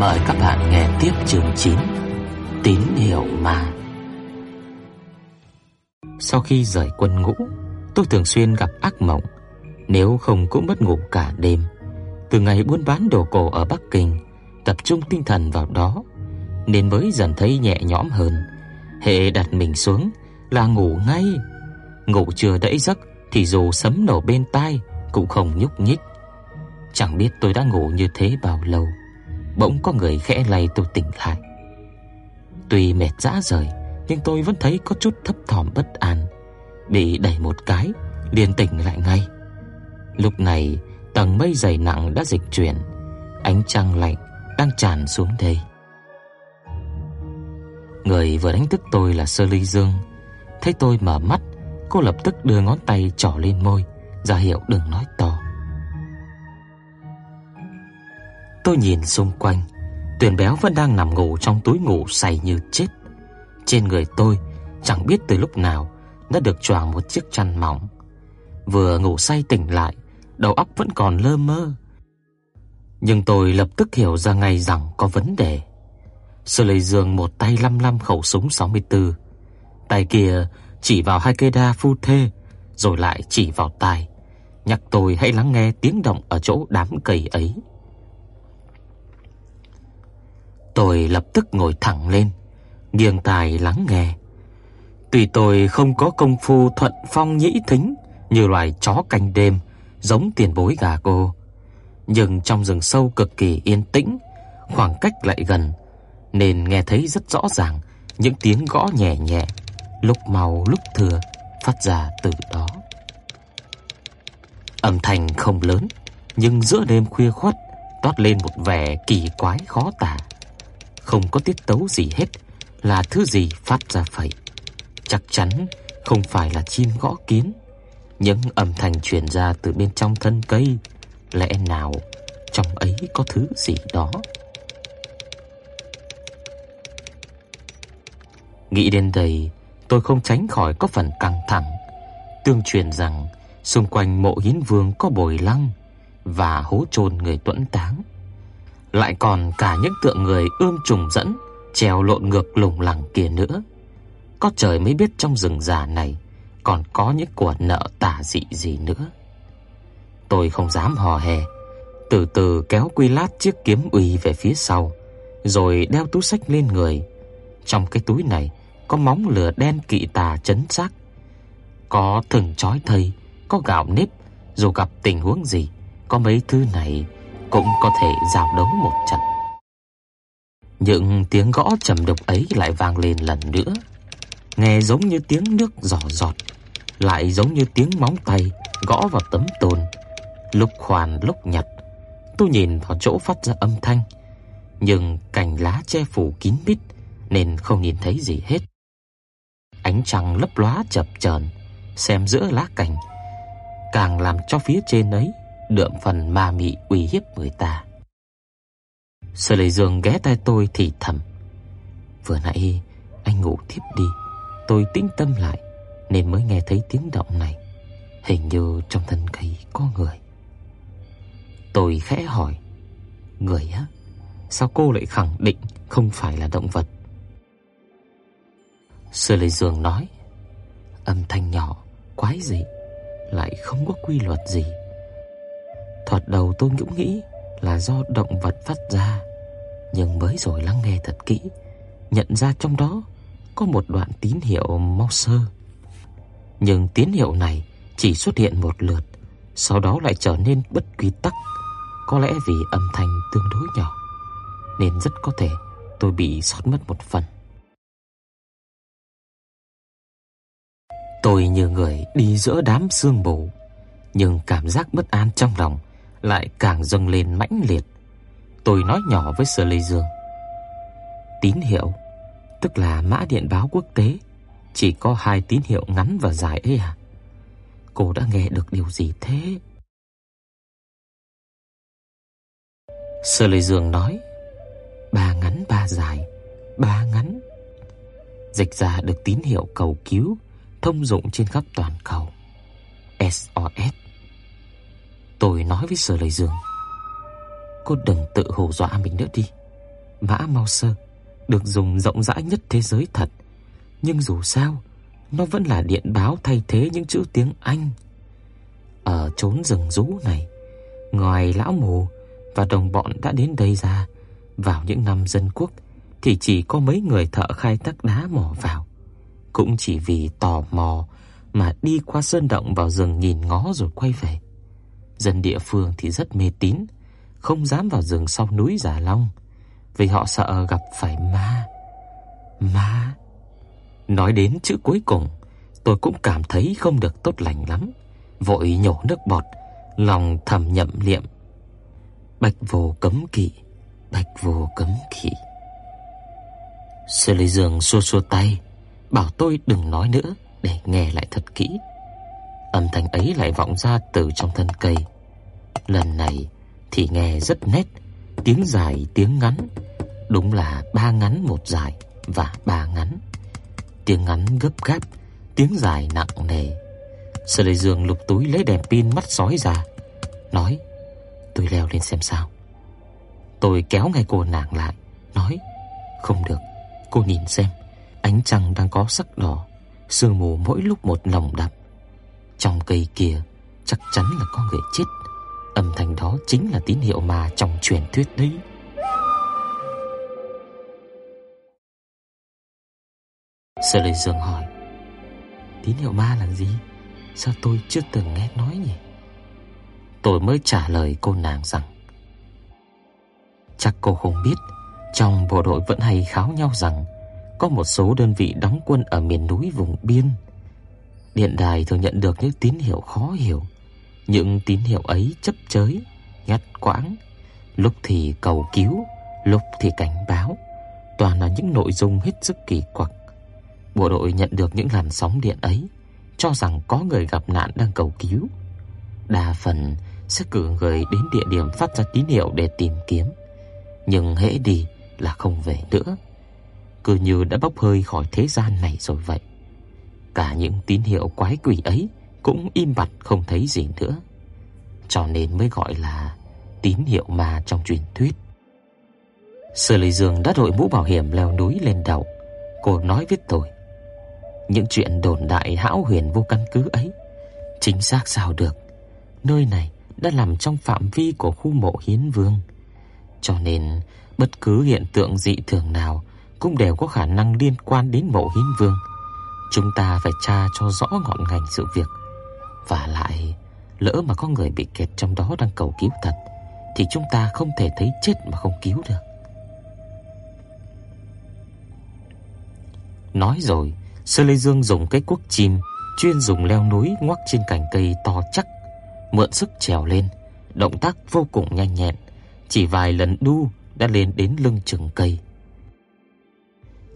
Mời các bạn nghe tiếp chương 9 Tín hiệu ma. Sau khi rời quân ngũ, Tôi thường xuyên gặp ác mộng. Nếu không cũng mất ngủ cả đêm. Từ ngày buôn bán đồ cổ ở Bắc Kinh, Tập trung tinh thần vào đó, Nên mới dần thấy nhẹ nhõm hơn. Hệ đặt mình xuống là ngủ ngay. Ngủ chưa đẫy giấc Thì dù sấm nổ bên tai Cũng không nhúc nhích. Chẳng biết tôi đã ngủ như thế bao lâu, Bỗng có người khẽ lay tôi tỉnh lại. Tuy mệt rã rời, Nhưng tôi vẫn thấy có chút thấp thỏm bất an. Bị đẩy một cái, liền tỉnh lại ngay. Lúc này, tầng mây dày nặng đã dịch chuyển, Ánh trăng lạnh đang tràn xuống đây. Người vừa đánh thức tôi là Sơ Ly Dương. Thấy tôi mở mắt, Cô lập tức đưa ngón tay trỏ lên môi, ra hiệu đừng nói to. Tôi nhìn xung quanh, Tuyền béo vẫn đang nằm ngủ trong túi ngủ say như chết. Trên người tôi chẳng biết từ lúc nào đã được choàng một chiếc chăn mỏng. Vừa ngủ say tỉnh lại, đầu óc vẫn còn lơ mơ. Nhưng tôi lập tức hiểu ra ngay rằng có vấn đề. Sơ Lệ Dương một tay lăm lăm khẩu súng 64, tay kia chỉ vào hai cây đa phu thê, rồi lại chỉ vào tai, nhắc tôi hãy lắng nghe tiếng động ở chỗ đám cây ấy. Tôi lập tức ngồi thẳng lên, nghiêng tai lắng nghe. Tuy tôi không có công phu thuận phong nhĩ thính như loài chó canh đêm giống tiền bối gà cô, nhưng trong rừng sâu cực kỳ yên tĩnh, khoảng cách lại gần nên nghe thấy rất rõ ràng những tiếng gõ nhẹ nhẹ, lúc mau lúc thừa phát ra từ đó. Âm thanh không lớn, nhưng giữa đêm khuya khoắt toát lên một vẻ kỳ quái khó tả không có tiết tấu gì hết, là thứ gì phát ra vậy? Chắc chắn không phải là chim gõ kiến. Những âm thanh truyền ra từ bên trong thân cây, lẽ nào trong ấy có thứ gì đó? Nghĩ đến đây, tôi không tránh khỏi có phần căng thẳng. Tương truyền rằng xung quanh mộ Hiến Vương có bồi lăng và hố chôn người tuẫn táng lại còn cả những tượng người ươm trùng dẫn treo lộn ngược lủng lẳng kia nữa. Có trời mới biết trong rừng già này còn có những của nợ tà dị gì nữa. Tôi không dám hò hè, từ từ kéo quy lát chiếc kiếm uy về phía sau, rồi đeo túi sách lên người. Trong cái túi này có móng lửa đen kỵ tà chấn xác, có thừng chói thây, có gạo nếp, dù gặp tình huống gì, có mấy thứ này cũng có thể giao đấu một trận. Những tiếng gõ trầm đục ấy lại vang lên lần nữa, nghe giống như tiếng nước giỏ giọt, lại giống như tiếng móng tay gõ vào tấm tôn. Lúc khoan lúc nhặt, tôi nhìn vào chỗ phát ra âm thanh, nhưng cành lá che phủ kín mít nên không nhìn thấy gì hết. Ánh trăng lấp lóa chập chờn xem giữa lá cành, càng làm cho phía trên ấy đượm phần ma mị uy hiếp người ta. Sở Lệ Dương ghé tai tôi thì thầm: "Vừa nãy anh ngủ thiếp đi, tôi tĩnh tâm lại nên mới nghe thấy tiếng động này. Hình như trong thân cây có người." Tôi khẽ hỏi: "Người á? Sao cô lại khẳng định không phải là động vật?" Sở Lệ Dương nói: "Âm thanh nhỏ, quái dị, lại không có quy luật gì." Thoạt đầu tôi cũng nghĩ là do động vật phát ra, nhưng mới rồi lắng nghe thật kỹ, nhận ra trong đó có một đoạn tín hiệu Morse. Nhưng tín hiệu này chỉ xuất hiện một lượt, sau đó lại trở nên bất quy tắc, có lẽ vì âm thanh tương đối nhỏ, nên rất có thể tôi bị sót mất một phần. Tôi như người đi giữa đám sương mù, nhưng cảm giác bất an trong lòng lại càng dâng lên mãnh liệt. Tôi nói nhỏ với Sở Lê Dương. Tín hiệu, tức là mã điện báo quốc tế, chỉ có hai tín hiệu ngắn và dài ấy à? Cô đã nghe được điều gì thế? Sở Lê Dương nói, ba ngắn ba dài, ba ngắn. Dịch ra được tín hiệu cầu cứu thông dụng trên khắp toàn cầu. SOS. Tôi nói với Sở Lệ Dương, cô đừng tự hù dọa mình nữa đi. Mã Mao Sơ được dùng rộng rãi nhất thế giới thật, nhưng dù sao, nó vẫn là điện báo thay thế những chữ tiếng Anh. Ở chốn rừng rú này, ngoài lão mù và đồng bọn đã đến đây ra, vào những năm dân quốc thì chỉ có mấy người thợ khai thác đá mò vào, cũng chỉ vì tò mò mà đi qua sơn động vào rừng nhìn ngó rồi quay về. Dân địa phương thì rất mê tín, không dám vào rừng sau núi Giả Long vì họ sợ gặp phải ma. Ma. Nói đến chữ cuối cùng, tôi cũng cảm thấy không được tốt lành lắm, vội nhổ nước bọt, lòng thầm nhậm niệm. Bạch vô cấm kỵ, bạch vô cấm kỵ. Sư Lý Dương xua xua tay, bảo tôi đừng nói nữa để nghe lại thật kỹ. Âm thanh ấy lại vọng ra từ trong thân cây. Lần này thì nghe rất nét, tiếng dài tiếng ngắn, đúng là ba ngắn một dài và ba ngắn. Tiếng ngắn gấp gáp, tiếng dài nặng nề. Sở Lệ Dương lục túi lấy đèn pin mắt sói ra, nói: "Tôi leo lên xem sao." Tôi kéo ngay cô nàng lại, nói: "Không được, cô nhìn xem, ánh trăng đang có sắc đỏ, sương mù mỗi lúc một nồng đậm. Trong cây kia chắc chắn là có người chết. Âm thanh đó chính là tín hiệu ma trong truyền thuyết đấy. Sơ Lệ Dương hỏi: "Tín hiệu ma là gì? Sao tôi chưa từng nghe nói nhỉ?" Tôi mới trả lời cô nàng rằng: "Chắc cô không biết, trong bộ đội vẫn hay kháo nhau rằng có một số đơn vị đóng quân ở miền núi vùng biên. Điện đài thường nhận được những tín hiệu khó hiểu. Những tín hiệu ấy chấp chới, ngắt quãng, lúc thì cầu cứu, lúc thì cảnh báo, toàn là những nội dung hết sức kỳ quặc. Bộ đội nhận được những làn sóng điện ấy, cho rằng có người gặp nạn đang cầu cứu. Đa phần sẽ cử người đến địa điểm phát ra tín hiệu để tìm kiếm, nhưng hễ đi là không về nữa cứ như đã bốc hơi khỏi thế gian này rồi vậy. Cả những tín hiệu quái quỷ ấy cũng im bặt không thấy gì nữa. Cho nên mới gọi là tín hiệu ma trong truyền thuyết. Sở Lệ Dương đã đội mũ bảo hiểm leo núi lên đầu. Cô nói với tôi, những chuyện đồn đại hão huyền vô căn cứ ấy, chính xác sao được? Nơi này đã nằm trong phạm vi của khu mộ Hiến Vương, cho nên bất cứ hiện tượng dị thường nào cũng đều có khả năng liên quan đến mộ hiến vương. Chúng ta phải tra cho rõ ngọn ngành sự việc. Và lại, lỡ mà có người bị kẹt trong đó đang cầu cứu thật, thì chúng ta không thể thấy chết mà không cứu được. Nói rồi, Sơ Lê Dương dùng cái cuốc chim chuyên dùng leo núi ngoắc trên cành cây to chắc, mượn sức trèo lên, động tác vô cùng nhanh nhẹn, chỉ vài lần đu đã lên đến lưng chừng cây.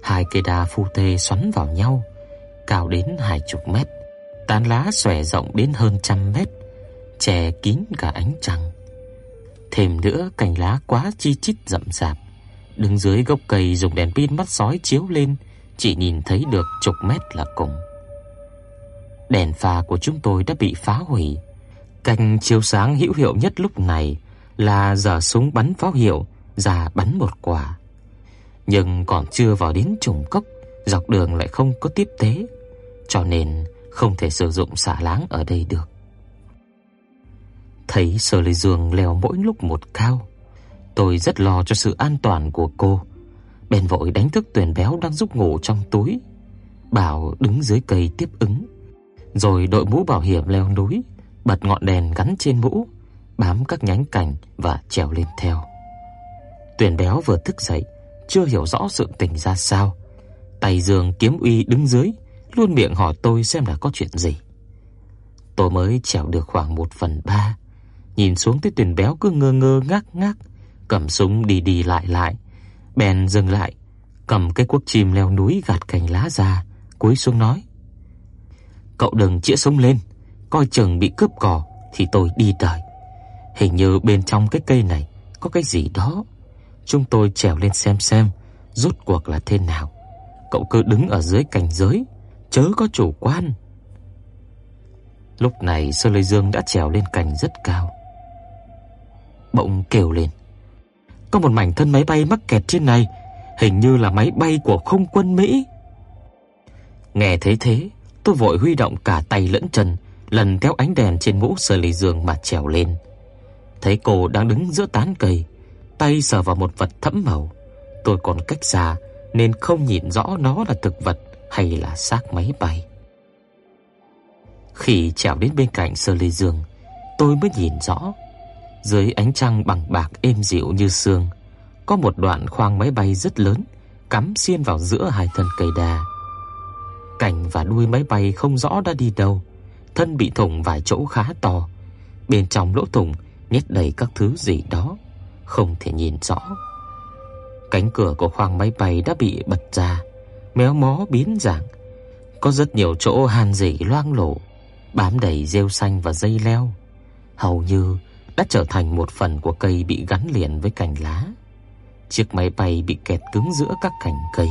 Hai cây đa phu thê xoắn vào nhau, cao đến hai chục mét, tán lá xòe rộng đến hơn trăm mét, che kín cả ánh trăng. Thêm nữa cành lá quá chi chít rậm rạp, đứng dưới gốc cây dùng đèn pin mắt sói chiếu lên, chỉ nhìn thấy được chục mét là cùng. Đèn pha của chúng tôi đã bị phá hủy. Cành chiếu sáng hữu hiệu nhất lúc này là giờ súng bắn pháo hiệu ra bắn một quả nhưng còn chưa vào đến trùng cốc, dọc đường lại không có tiếp tế, cho nên không thể sử dụng xả láng ở đây được. Thấy Sở Lệ Dương leo mỗi lúc một cao, tôi rất lo cho sự an toàn của cô, bèn vội đánh thức Tuyền Béo đang giúp ngủ trong túi, bảo đứng dưới cây tiếp ứng, rồi đội mũ bảo hiểm leo núi, bật ngọn đèn gắn trên mũ, bám các nhánh cành và trèo lên theo. Tuyền Béo vừa thức dậy, chưa hiểu rõ sự tình ra sao. Tay Dương kiếm uy đứng dưới, luôn miệng hỏi tôi xem là có chuyện gì. Tôi mới trèo được khoảng 1 phần 3. Nhìn xuống thấy tuyển béo cứ ngơ ngơ ngác ngác, cầm súng đi đi lại lại. Bèn dừng lại, cầm cái cuốc chim leo núi gạt cành lá ra, cúi xuống nói: "Cậu đừng chĩa súng lên, coi chừng bị cướp cò thì tôi đi đời. Hình như bên trong cái cây này có cái gì đó. Chúng tôi trèo lên xem xem rốt cuộc là thế nào. Cậu cứ đứng ở dưới cành giới, chớ có chủ quan." Lúc này Sơ Lôi Dương đã trèo lên cành rất cao. Bỗng kêu lên. Có một mảnh thân máy bay mắc kẹt trên này, hình như là máy bay của không quân Mỹ. Nghe thấy thế, tôi vội huy động cả tay lẫn chân, lần theo ánh đèn trên mũ Sơ Lôi Dương mà trèo lên. Thấy cô đang đứng giữa tán cây, tay sờ vào một vật thẫm màu. Tôi còn cách xa nên không nhìn rõ nó là thực vật hay là xác máy bay. Khi trèo đến bên cạnh Sơ ly Dương, tôi mới nhìn rõ, dưới ánh trăng bằng bạc êm dịu như sương, có một đoạn khoang máy bay rất lớn cắm xuyên vào giữa hai thân cây đa. Cành và đuôi máy bay không rõ đã đi đâu, thân bị thủng vài chỗ khá to. Bên trong lỗ thủng nhét đầy các thứ gì đó, không thể nhìn rõ. Cánh cửa của khoang máy bay đã bị bật ra, méo mó biến dạng, có rất nhiều chỗ hàn rỉ loang lổ bám đầy rêu xanh và dây leo, hầu như đã trở thành một phần của cây bị gắn liền với cành lá. Chiếc máy bay bị kẹt cứng giữa các cành cây.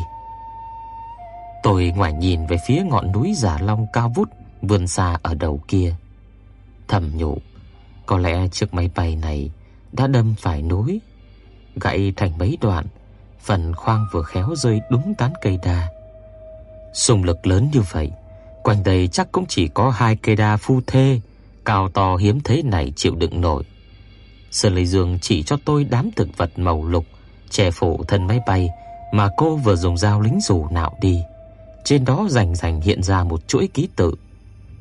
Tôi ngoảnh nhìn về phía ngọn núi Giả Long cao vút vươn xa ở đầu kia. Thầm nhủ, có lẽ chiếc máy bay này đã đâm phải núi, gãy thành mấy đoạn, phần khoang vừa khéo rơi đúng tán cây đa. Xung lực lớn như vậy, Quanh đây chắc cũng chỉ có hai cây đa phu thê cao to hiếm thấy này chịu đựng nổi. Sơn Lệ Dương chỉ cho tôi đám thực vật màu lục che phủ thân máy bay mà cô vừa dùng dao lính rủ nạo đi. Trên đó rành rành hiện ra một chuỗi ký tự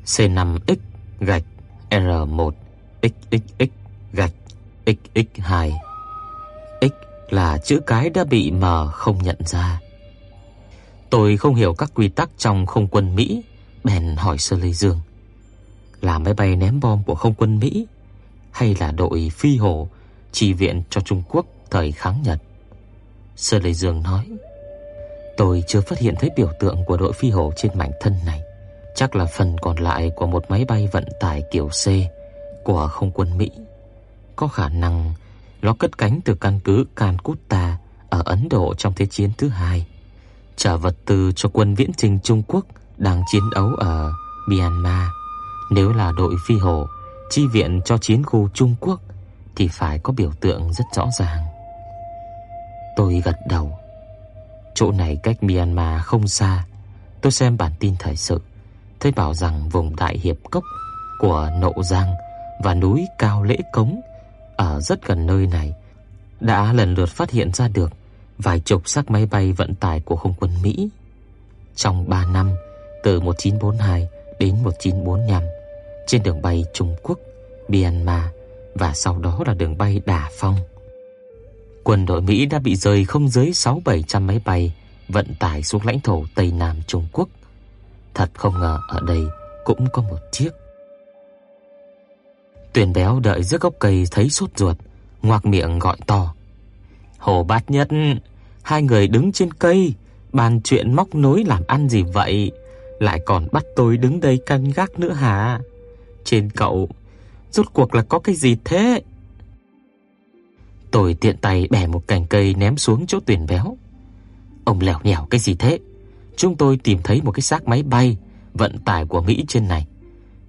C5X gạch R1 XXX gạch XX2. X là chữ cái đã bị mờ không nhận ra. Tôi không hiểu các quy tắc trong không quân Mỹ bèn hỏi Sơ Lê Dương là máy bay ném bom của không quân Mỹ hay là đội phi hổ chi viện cho Trung Quốc thời kháng Nhật. Sơ Lê Dương nói: "Tôi chưa phát hiện thấy biểu tượng của đội phi hổ trên mảnh thân này, chắc là phần còn lại của một máy bay vận tải kiểu C của không quân Mỹ. Có khả năng nó cất cánh từ căn cứ Calcutta ở Ấn Độ trong Thế chiến thứ hai, chở vật tư cho quân viễn trình Trung Quốc đang chiến đấu ở Myanmar. Nếu là đội phi hổ chi viện cho chiến khu Trung Quốc thì phải có biểu tượng rất rõ ràng. Tôi gật đầu. Chỗ này cách Myanmar không xa. Tôi xem bản tin thời sự, thấy bảo rằng vùng Đại Hiệp Cốc của Nộ Giang và núi Cao Lễ Cống ở rất gần nơi này đã lần lượt phát hiện ra được vài chục xác máy bay vận tải của không quân Mỹ. Trong 3 năm từ 1942 đến 1945 trên đường bay Trung Quốc, Myanmar và sau đó là đường bay Đà Phong. Quân đội Mỹ đã bị rơi không dưới 6-700 máy bay vận tải xuống lãnh thổ Tây Nam Trung Quốc. Thật không ngờ ở đây cũng có một chiếc. Tuyền béo đợi dưới gốc cây thấy sốt ruột, ngoạc miệng gọi to. Hồ Bát Nhất, hai người đứng trên cây, bàn chuyện móc nối làm ăn gì vậy? lại còn bắt tôi đứng đây canh gác nữa hả? Trên cậu, rốt cuộc là có cái gì thế? Tôi tiện tay bẻ một cành cây ném xuống chỗ tuyển béo. Ông lèo nhèo cái gì thế? Chúng tôi tìm thấy một cái xác máy bay vận tải của Mỹ trên này.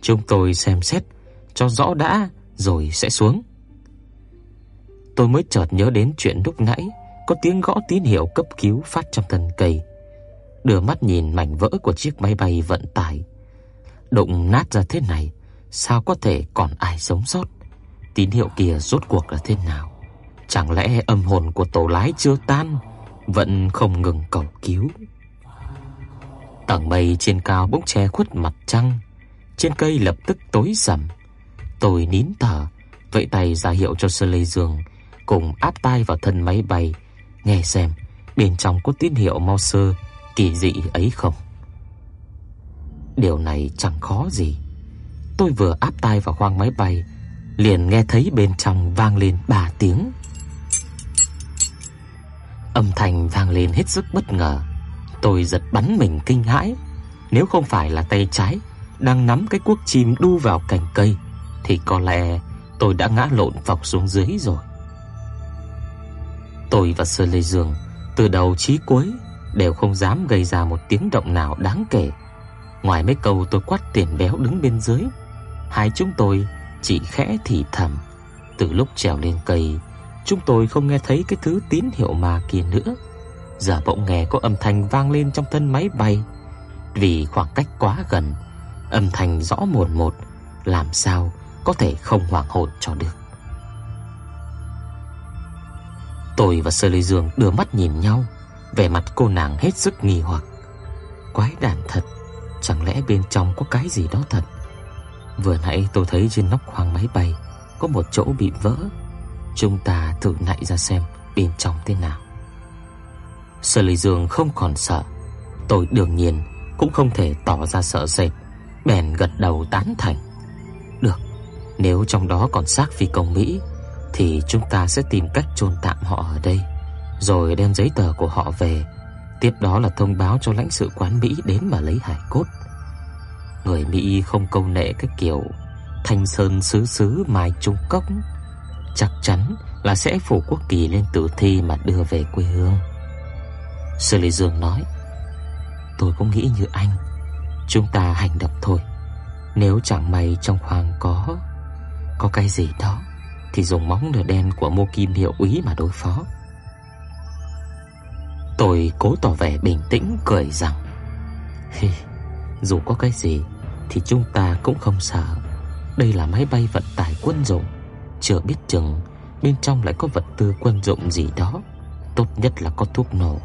Chúng tôi xem xét cho rõ đã rồi sẽ xuống. Tôi mới chợt nhớ đến chuyện lúc nãy có tiếng gõ tín hiệu cấp cứu phát trong thân cây đưa mắt nhìn mảnh vỡ của chiếc máy bay vận tải. Đụng nát ra thế này, sao có thể còn ai sống sót? Tín hiệu kia rốt cuộc là thế nào? Chẳng lẽ âm hồn của tổ lái chưa tan, vẫn không ngừng cầu cứu? Tầng mây trên cao bỗng che khuất mặt trăng, trên cây lập tức tối sầm. Tôi nín thở, vẫy tay ra hiệu cho Sơ Lê Dương cùng áp tai vào thân máy bay, nghe xem bên trong có tín hiệu mau sơ kỳ dị ấy không? Điều này chẳng khó gì. tôi vừa áp tai vào khoang máy bay, liền nghe thấy bên trong vang lên ba tiếng. Âm thanh vang lên hết sức bất ngờ. Tôi giật bắn mình kinh hãi, nếu không phải là tay trái đang nắm cái cuốc chim đu vào cành cây thì có lẽ tôi đã ngã lộn phọc xuống dưới rồi. Tôi và Sơ Lê Dương từ đầu chí cuối đều không dám gây ra một tiếng động nào đáng kể. Ngoài mấy câu tôi quát tiền béo đứng bên dưới, hai chúng tôi chỉ khẽ thì thầm. Từ lúc trèo lên cây, chúng tôi không nghe thấy cái thứ tín hiệu ma kia nữa. Giờ bỗng nghe có âm thanh vang lên trong thân máy bay. Vì khoảng cách quá gần, âm thanh rõ mồn một, làm sao có thể không hoảng hồn cho được. Tôi và Sơ Lê Dương đưa mắt nhìn nhau, vẻ mặt cô nàng hết sức nghi hoặc. Quái đản thật, chẳng lẽ bên trong có cái gì đó thật? Vừa nãy tôi thấy trên nóc khoang máy bay có một chỗ bị vỡ. Chúng ta thử nạy ra xem bên trong thế nào. Sơ Lê Dương không còn sợ, tôi đương nhiên cũng không thể tỏ ra sợ sệt, bèn gật đầu tán thành. Được, nếu trong đó còn xác phi công Mỹ thì chúng ta sẽ tìm cách chôn tạm họ ở đây, rồi đem giấy tờ của họ về. Tiếp đó là thông báo cho lãnh sự quán Mỹ đến mà lấy hài cốt. Người Mỹ không câu nệ cái kiểu thanh sơn xứ xứ mai trung cốc, chắc chắn là sẽ phủ quốc kỳ lên tử thi mà đưa về quê hương. Sư Lý Dương nói: "Tôi cũng nghĩ như anh, chúng ta hành động thôi. Nếu chẳng may trong khoang có có cái gì đó thì dùng móng lửa đen của Mô Kim hiệu úy mà đối phó. Tôi cố tỏ vẻ bình tĩnh cười rằng: "Hi, dù có cái gì thì chúng ta cũng không sợ. Đây là máy bay vận tải quân dụng, chưa biết chừng bên trong lại có vật tư quân dụng gì đó, tốt nhất là có thuốc nổ.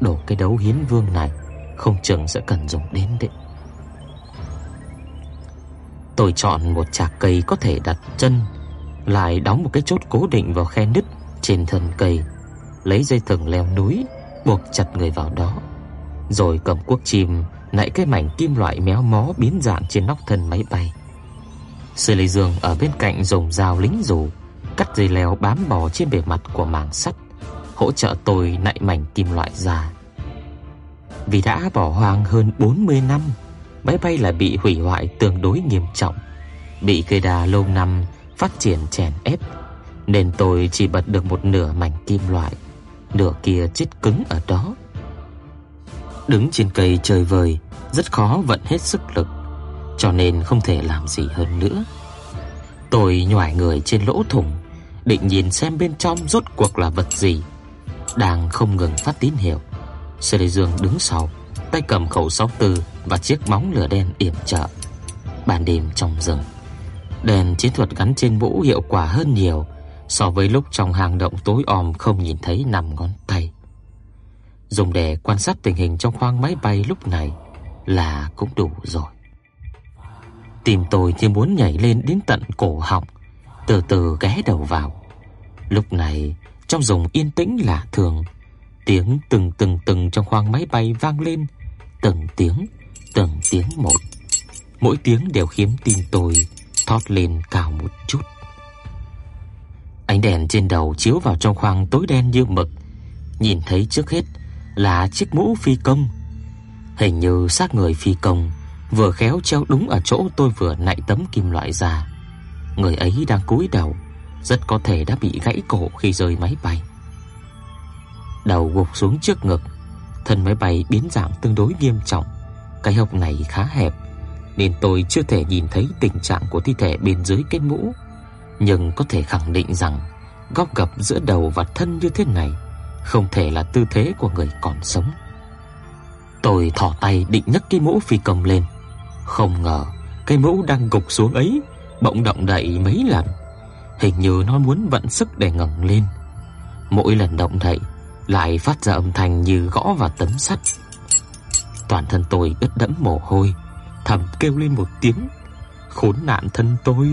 Đổ cái đấu hiến vương này không chừng sẽ cần dùng đến đấy." Tôi chọn một chạc cây có thể đặt chân lại đóng một cái chốt cố định vào khe nứt trên thân cây, lấy dây thừng leo núi buộc chặt người vào đó, rồi cầm cuốc chim nạy cái mảnh kim loại méo mó biến dạng trên nóc thân máy bay. Sư Lê Dương ở bên cạnh dùng dao lính rủ cắt dây leo bám bò trên bề mặt của màng sắt, hỗ trợ tôi nạy mảnh kim loại ra. Vì đã bỏ hoang hơn 40 năm, máy bay lại bị hủy hoại tương đối nghiêm trọng, bị cây đà lâu năm phát triển chèn ép, nên tôi chỉ bật được một nửa mảnh kim loại, nửa kia chết cứng ở đó. Đứng trên cây trời vời, rất khó vận hết sức lực, cho nên không thể làm gì hơn nữa. Tôi nhòi người trên lỗ thủng, định nhìn xem bên trong rốt cuộc là vật gì, đang không ngừng phát tín hiệu. Sê Lê Dương đứng sau, tay cầm khẩu 64 và chiếc móng lửa đen yểm trợ. Ban đêm trong rừng, Đèn chiến thuật gắn trên mũ hiệu quả hơn nhiều so với lúc trong hang động tối om không nhìn thấy năm ngón tay. Dùng để quan sát tình hình trong khoang máy bay lúc này là cũng đủ rồi. Tim tôi như muốn nhảy lên đến tận cổ họng, từ từ ghé đầu vào. Lúc này, trong rừng yên tĩnh lạ thường, tiếng từng từng từng trong khoang máy bay vang lên, từng tiếng, từng tiếng một. Mỗi tiếng đều khiến tim tôi thót lên cao một chút. Ánh đèn trên đầu chiếu vào trong khoang tối đen như mực, nhìn thấy trước hết là chiếc mũ phi công. Hình như xác người phi công vừa khéo treo đúng ở chỗ tôi vừa nạy tấm kim loại ra. Người ấy đang cúi đầu, rất có thể đã bị gãy cổ khi rơi máy bay. Đầu gục xuống trước ngực, thân máy bay biến dạng tương đối nghiêm trọng, cái hộc này khá hẹp, nên tôi chưa thể nhìn thấy tình trạng của thi thể bên dưới cái mũ, nhưng có thể khẳng định rằng góc gập giữa đầu và thân như thế này không thể là tư thế của người còn sống. Tôi thò tay định nhấc cái mũ phi công lên, không ngờ cái mũ đang gục xuống ấy bỗng động đậy mấy lần, hình như nó muốn vận sức để ngẩng lên. Mỗi lần động đậy lại phát ra âm thanh như gõ vào tấm sắt. Toàn thân tôi ướt đẫm mồ hôi, thầm kêu lên một tiếng. Khốn nạn thân tôi,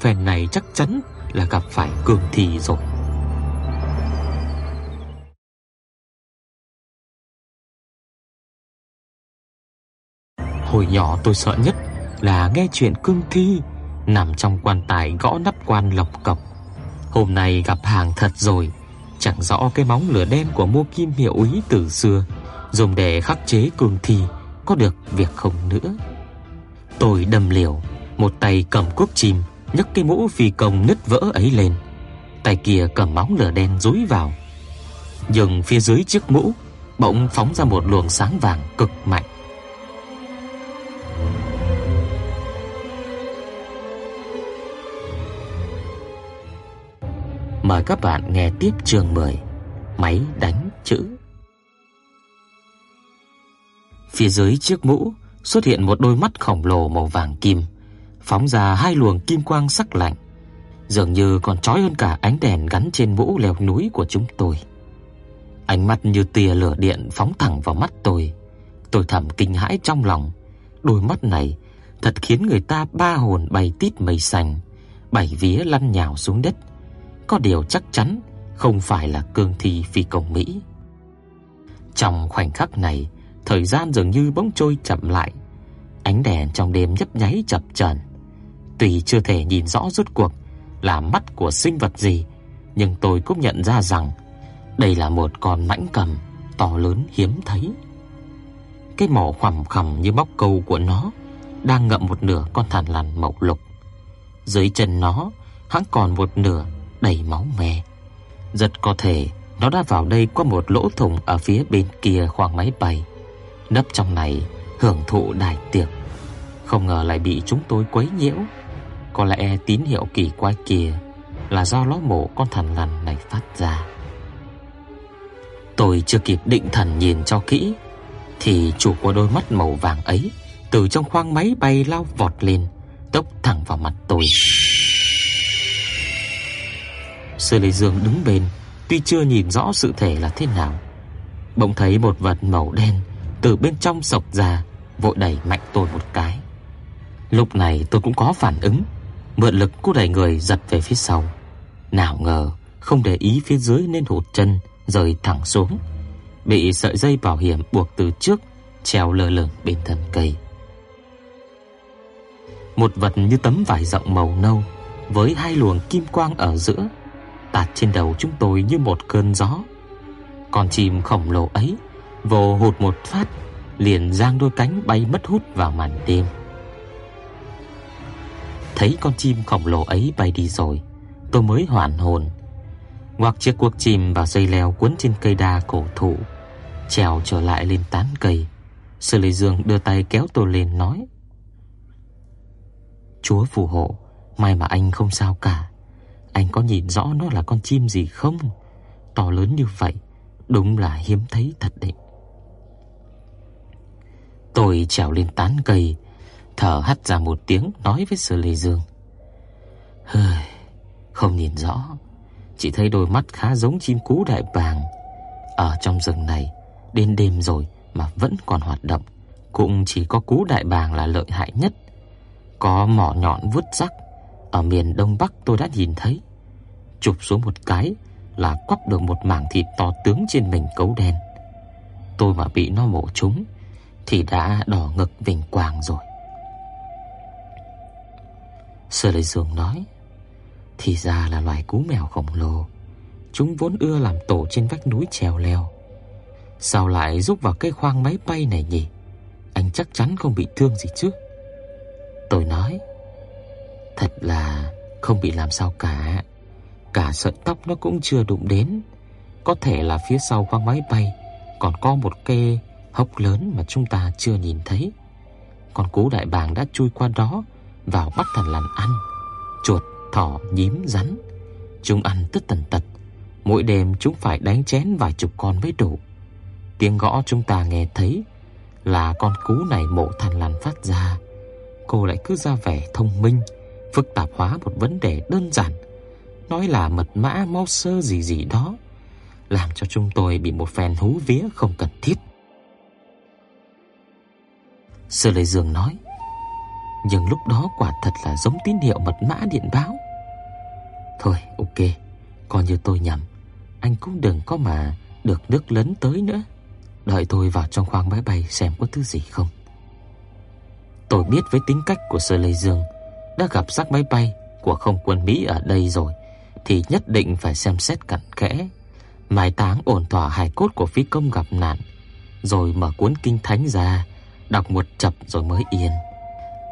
phen này chắc chắn là gặp phải cường thị rồi. Hồi nhỏ tôi sợ nhất là nghe chuyện cương thi nằm trong quan tài gõ nắp quan lộc cộc. Hôm nay gặp hàng thật rồi, chẳng rõ cái móng lửa đen của Mô Kim Hiệu ý từ xưa dùng để khắc chế cương thi có được việc không nữa. Tôi đâm liều, một tay cầm cuốc chim, nhấc cái mũ phi công nứt vỡ ấy lên, tay kia cầm móng lửa đen dúi vào. Nhưng phía dưới chiếc mũ bỗng phóng ra một luồng sáng vàng cực mạnh. Mời các bạn nghe tiếp chương 10 Máy đánh chữ Phía dưới chiếc mũ xuất hiện một đôi mắt khổng lồ màu vàng kim Phóng ra hai luồng kim quang sắc lạnh Dường như còn chói hơn cả ánh đèn gắn trên mũ leo núi của chúng tôi. Ánh mắt như tia lửa điện phóng thẳng vào mắt tôi. Tôi thầm kinh hãi trong lòng. Đôi mắt này thật khiến người ta ba hồn bay tít mây xanh Bảy vía lăn nhào xuống đất. Có điều chắc chắn không phải là cương thi phi công Mỹ. Trong khoảnh khắc này, thời gian dường như bỗng trôi chậm lại. Ánh đèn trong đêm nhấp nháy chập chờn. Tuy chưa thể nhìn rõ rốt cuộc là mắt của sinh vật gì, nhưng tôi cũng nhận ra rằng đây là một con mãnh cầm to lớn hiếm thấy. Cái mỏ khoằm khằm như móc câu của nó đang ngậm một nửa con thằn lằn màu lục. Dưới chân nó hãng còn một nửa đầy máu me. Rất có thể nó đã vào đây qua một lỗ thủng ở phía bên kia khoang máy bay, nấp trong này hưởng thụ đại tiệc. Không ngờ lại bị chúng tôi quấy nhiễu. Có lẽ tín hiệu kỳ quái kia là do ló mổ con thằn lằn này phát ra. Tôi chưa kịp định thần nhìn cho kỹ thì chủ của đôi mắt màu vàng ấy từ trong khoang máy bay lao vọt lên, tốc thẳng vào mặt tôi. Sư Lê Dương đứng bên, tuy chưa nhìn rõ sự thể là thế nào, bỗng thấy một vật màu đen từ bên trong sộc ra, vội đẩy mạnh tôi một cái. Lúc này tôi cũng có phản ứng, mượn lực cô đẩy người giật về phía sau. Nào ngờ không để ý phía dưới nên hụt chân rơi thẳng xuống, bị sợi dây bảo hiểm buộc từ trước treo lơ lửng bên thân cây. Một vật như tấm vải rộng màu nâu với hai luồng kim quang ở giữa tạt trên đầu chúng tôi như một cơn gió. Con chim khổng lồ ấy vồ hụt một phát, liền giang đôi cánh bay mất hút vào màn đêm. Thấy con chim khổng lồ ấy bay đi rồi, tôi mới hoàn hồn. Ngoặc chiếc cuốc chim vào dây leo cuốn trên cây đa cổ thụ, trèo trở lại lên tán cây. Sư Lê Dương đưa tay kéo tôi lên nói: "Chúa phù hộ, may mà anh không sao cả." Anh có nhìn rõ nó là con chim gì không? To lớn như vậy, đúng là hiếm thấy thật đấy. Tôi trèo lên tán cây, thở hắt ra một tiếng nói với Sở Lê Dương. Hơi, không nhìn rõ, chỉ thấy đôi mắt khá giống chim cú đại bàng. Ở trong rừng này, đến đêm rồi mà vẫn còn hoạt động, cũng chỉ có cú đại bàng là lợi hại nhất. Có mỏ nhọn vút sắc, ở miền Đông Bắc tôi đã nhìn thấy chụp xuống một cái là quắp được một mảng thịt to tướng trên mình cấu đen. Tôi mà bị nó mổ trúng thì đã đỏ ngực vinh quang rồi. Sở Lệ Dương nói, thì ra là loài cú mèo khổng lồ. Chúng vốn ưa làm tổ trên vách núi trèo leo. Sao lại rúc vào cái khoang máy bay này nhỉ? Anh chắc chắn không bị thương gì chứ? Tôi nói, thật là không bị làm sao cả cả sợi tóc nó cũng chưa đụng đến. Có thể là phía sau khoang máy bay còn có một cây hốc lớn mà chúng ta chưa nhìn thấy. Con cú đại bàng đã chui qua đó vào bắt thằn lằn ăn, chuột, thỏ, nhím, rắn. Chúng ăn tất tần tật. Mỗi đêm chúng phải đánh chén vài chục con mới đủ. Tiếng gõ chúng ta nghe thấy là con cú này mổ thằn lằn phát ra. Cô lại cứ ra vẻ thông minh, phức tạp hóa một vấn đề đơn giản nói là mật mã máu sơ gì gì đó, làm cho chúng tôi bị một phen hú vía không cần thiết. Sơ Lê Dương nói, nhưng lúc đó quả thật là giống tín hiệu mật mã điện báo. Thôi, ok, coi như tôi nhầm, anh cũng đừng có mà được nước lớn tới nữa. Đợi tôi vào trong khoang máy bay xem có thứ gì không. Tôi biết với tính cách của Sơ Lê Dương, đã gặp xác máy bay của không quân Mỹ ở đây rồi thì nhất định phải xem xét cẩn kẽ, mai táng ổn thỏa hài cốt của phi công gặp nạn, rồi mở cuốn kinh thánh ra, đọc một chập rồi mới yên.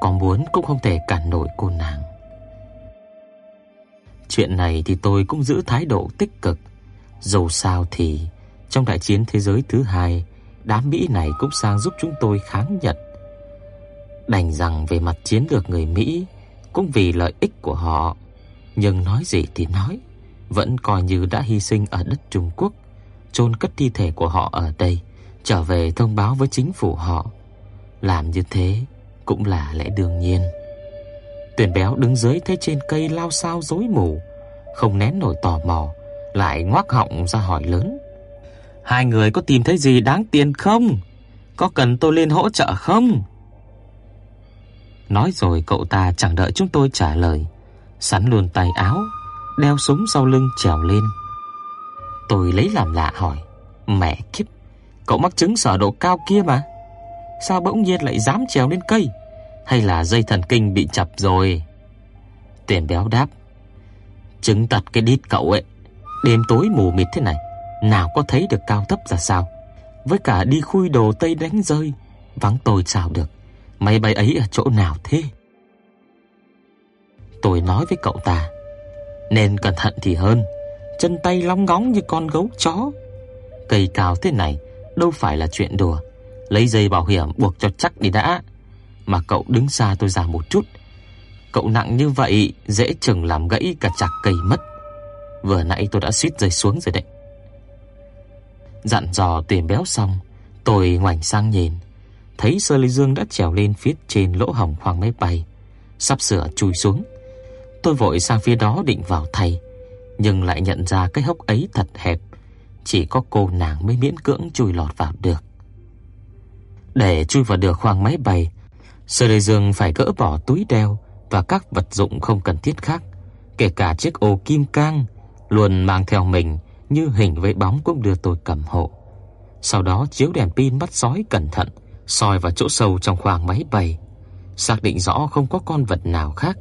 Còn muốn cũng không thể cản nổi cô nàng. Chuyện này thì tôi cũng giữ thái độ tích cực. Dù sao thì trong đại chiến thế giới thứ hai, đám Mỹ này cũng sang giúp chúng tôi kháng Nhật. Đành rằng về mặt chiến lược người Mỹ cũng vì lợi ích của họ, nhưng nói gì thì nói, vẫn coi như đã hy sinh ở đất Trung Quốc, chôn cất thi thể của họ ở đây, trở về thông báo với chính phủ họ. Làm như thế cũng là lẽ đương nhiên. Tuyển béo đứng dưới thấy trên cây lao sao rối mù, không nén nổi tò mò, lại ngoác họng ra hỏi lớn. Hai người có tìm thấy gì đáng tiền không? Có cần tôi lên hỗ trợ không? Nói rồi cậu ta chẳng đợi chúng tôi trả lời, sắn luôn tay áo, đeo súng sau lưng trèo lên. Tôi lấy làm lạ hỏi, mẹ kiếp, cậu mắc chứng sở độ cao kia mà. Sao bỗng nhiên lại dám trèo lên cây? Hay là dây thần kinh bị chập rồi? Tiền béo đáp, chứng tật cái đít cậu ấy, đêm tối mù mịt thế này, nào có thấy được cao thấp ra sao? Với cả đi khui đồ Tây đánh rơi, vắng tôi sao được. Máy bay ấy ở chỗ nào thế? Tôi nói với cậu ta, nên cẩn thận thì hơn, chân tay lóng ngóng như con gấu chó. Cây cao thế này đâu phải là chuyện đùa, lấy dây bảo hiểm buộc cho chắc đi đã. Mà cậu đứng xa tôi ra một chút. Cậu nặng như vậy dễ chừng làm gãy cả chạc cây mất. Vừa nãy tôi đã suýt rơi xuống rồi đấy. Dặn dò tìm béo xong, tôi ngoảnh sang nhìn, thấy Sơ Ly Dương đã trèo lên phía trên lỗ hổng khoang máy bay, sắp sửa chui xuống. Tôi vội sang phía đó định vào thay, nhưng lại nhận ra cái hốc ấy thật hẹp, chỉ có cô nàng mới miễn cưỡng chui lọt vào được. Để chui vào được khoang máy bay, Sơ Lê Dương phải gỡ bỏ túi đeo và các vật dụng không cần thiết khác, kể cả chiếc ô kim cang luôn mang theo mình như hình với bóng cũng đưa tôi cầm hộ. Sau đó chiếu đèn pin bắt sói cẩn thận, soi vào chỗ sâu trong khoang máy bay, xác định rõ không có con vật nào khác,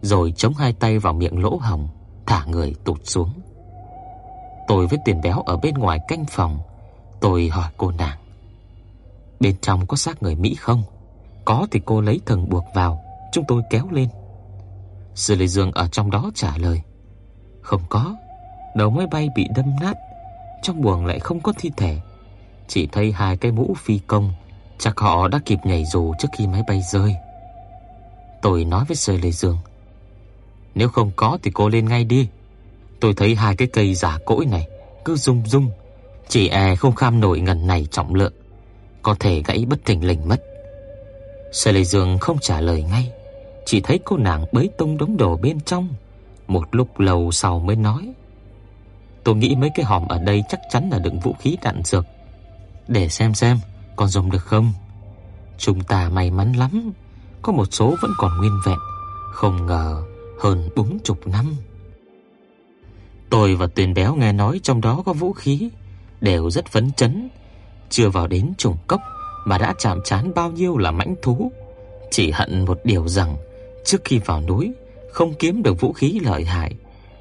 rồi chống hai tay vào miệng lỗ hồng, thả người tụt xuống. Tôi với tiền béo ở bên ngoài canh phòng, tôi hỏi cô nàng: "Bên trong có xác người Mỹ không?" Có thì cô lấy thần buộc vào, chúng tôi kéo lên. Sư Lê Dương ở trong đó trả lời: "Không có, đầu máy bay bị đâm nát, trong buồng lại không có thi thể, chỉ thấy hai cái mũ phi công, chắc họ đã kịp nhảy dù trước khi máy bay rơi." Tôi nói với Sư Lê Dương: "Nếu không có thì cô lên ngay đi. Tôi thấy hai cái cây giả cỗi này cứ rung rung, chỉ e không kham nổi ngần này trọng lượng, có thể gãy bất thình lình mất." Sở Lệ Dương không trả lời ngay, chỉ thấy cô nàng bới tung đống đồ bên trong, một lúc lâu sau mới nói: "Tôi nghĩ mấy cái hòm ở đây chắc chắn là đựng vũ khí đạn dược, để xem xem còn dùng được không. Chúng ta may mắn lắm, có một số vẫn còn nguyên vẹn, không ngờ hơn bốn chục năm." Tôi và Tuyền Béo nghe nói trong đó có vũ khí, đều rất phấn chấn, chưa vào đến trùng cốc mà đã chạm trán bao nhiêu là mãnh thú, chỉ hận một điều rằng trước khi vào núi không kiếm được vũ khí lợi hại,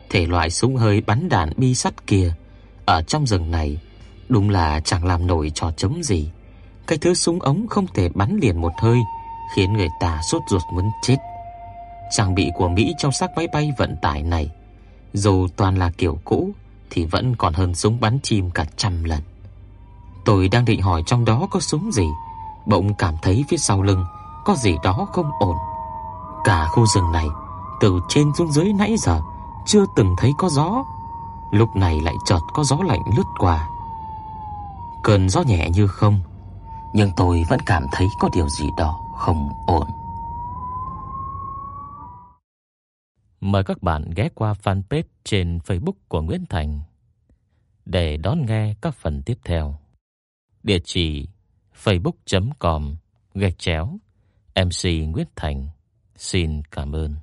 thể loại súng hơi bắn đạn bi sắt kia ở trong rừng này đúng là chẳng làm nổi trò chống gì. Cái thứ súng ống không thể bắn liền một hơi, khiến người ta sốt ruột muốn chết. Trang bị của Mỹ trong xác máy bay vận tải này, dù toàn là kiểu cũ thì vẫn còn hơn súng bắn chim cả trăm lần. Tôi đang định hỏi trong đó có súng gì, bỗng cảm thấy phía sau lưng có gì đó không ổn. Cả khu rừng này từ trên xuống dưới nãy giờ chưa từng thấy có gió, lúc này lại chợt có gió lạnh lướt qua. Cơn gió nhẹ như không, nhưng tôi vẫn cảm thấy có điều gì đó không ổn. Mời các bạn ghé qua fanpage trên Facebook của Nguyễn Thành để đón nghe các phần tiếp theo. Địa chỉ facebook.com gạch chéo MC Nguyễn Thành. Xin cảm ơn.